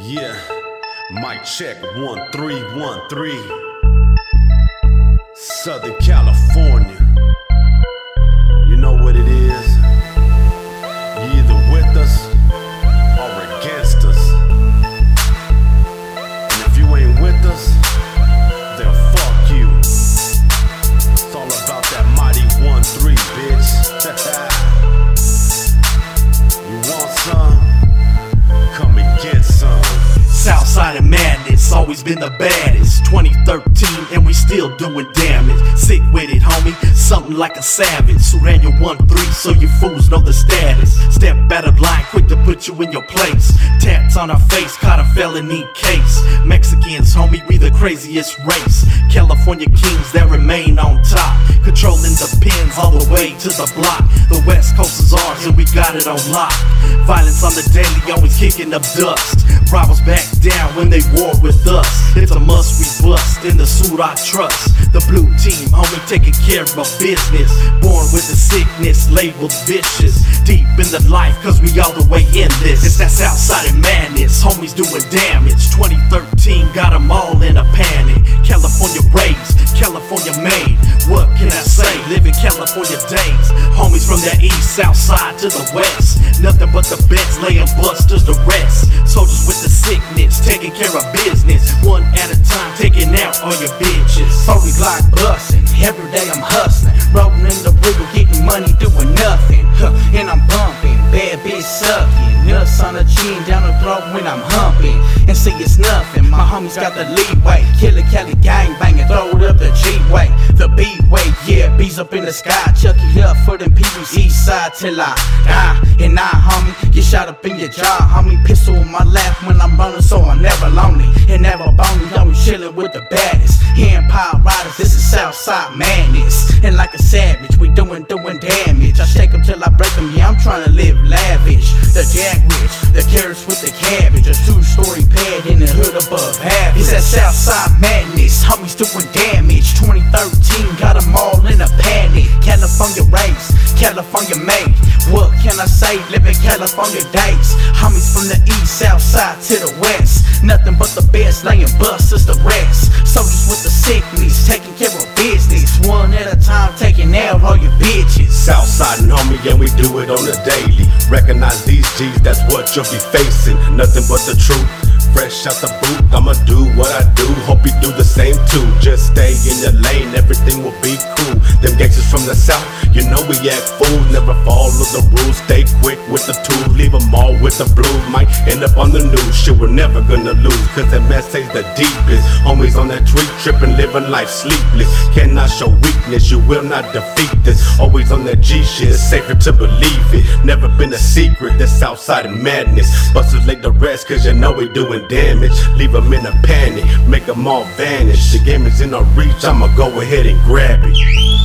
Yeah, mic check one three one three. Southern California. You know what it is. Always been the baddest. 2013, and we still doing damage. Sick with it, homie, something like a savage. Surania 1-3, so you fools know the status. Step out of line, quick to put you in your place. Tats on our face, caught a felony case. Mexicans, homie, we the craziest race. California kings that remain on top. Controlling the pins all the way to the block. The West Coast got it on lock. Violence on the daily, always kicking up dust. Rivals back down when they war with us. It's a must we bust in the suit I trust. The blue team, homie, taking care of business. Born with the sickness, labeled vicious. Deep in the life, cause we all the way in this. It's that Southside madness, homies doing damage. 2013 got them all in a panic. California raised, California made. What can I say? Living California days. From the east, south side to the west. Nothing but the best, laying busters the rest. Soldiers with the sickness, taking care of business. One at a time, taking out all your bitches. 40 Glock bustin', every day I'm hustling. Rolling in the wiggle, getting money, doing nothing. Huh, and I'm bumping, bad bitch sucking. Nuts on the chin, down the throat when I'm humping. And see, it's nothing, my homies got the leeway. Killer Kelly gang banging, throw it up the G way. The B way, up in the sky. Chuck it up for them people's east side till I die. And I, homie, get shot up in your jaw. Homie, pistol in my lap when I'm running, so I'm never lonely. And never bony, I'm chillin' with the baddest. Empire Riderz, this is Southside madness. And like a savage, we doing, doing damage. I shake 'em till I break 'em, yeah, I'm trying to live lavish. The jack rich, the carrots with the cabbage. A two story pad in the hood above half. It's that Southside madness, homies doing damage. 2013 got 'em all. California raised, California made. What can I say? Living California days. Homies from the east, south side to the west. Nothing but the best, laying busters the rest. Soldiers with the sickness, taking care of business. One at a time, taking out all your bitches. Southside and homie, and we do it on the daily. Recognize these G's, that's what you'll be facing. Nothing but the truth. Fresh out the boot, I'ma do what I do. Hope you do the Just stay in your lane, everything will be cool. Them gangsters from the south, you know we act fool. Never follow the rules, stay quick with the tool. Leave them all with the blue. Might end up on the news. Shit, we're never gonna lose. Cause that message the deepest. Homies on that tree tripping, living life sleepless. Cannot show weakness, you will not defeat this. Always on that G shit, it's safer to believe it. Never been a secret, that's outside of madness. Busters late the rest, cause you know we doing damage. Leave them in a panic, make them all vanish. The in our reach, I'ma go ahead and grab it.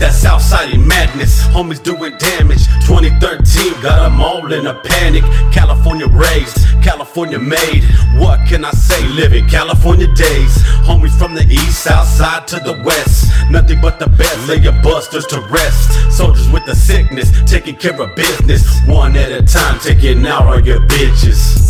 That Southside madness, homies doing damage. 2013 got them all in a panic. California raised, California made. What can I say? Living California days. Homies from the east, south side to the west. Nothing but the best, lay your busters to rest. Soldiers with the sickness, taking care of business. One at a time, taking out all your bitches.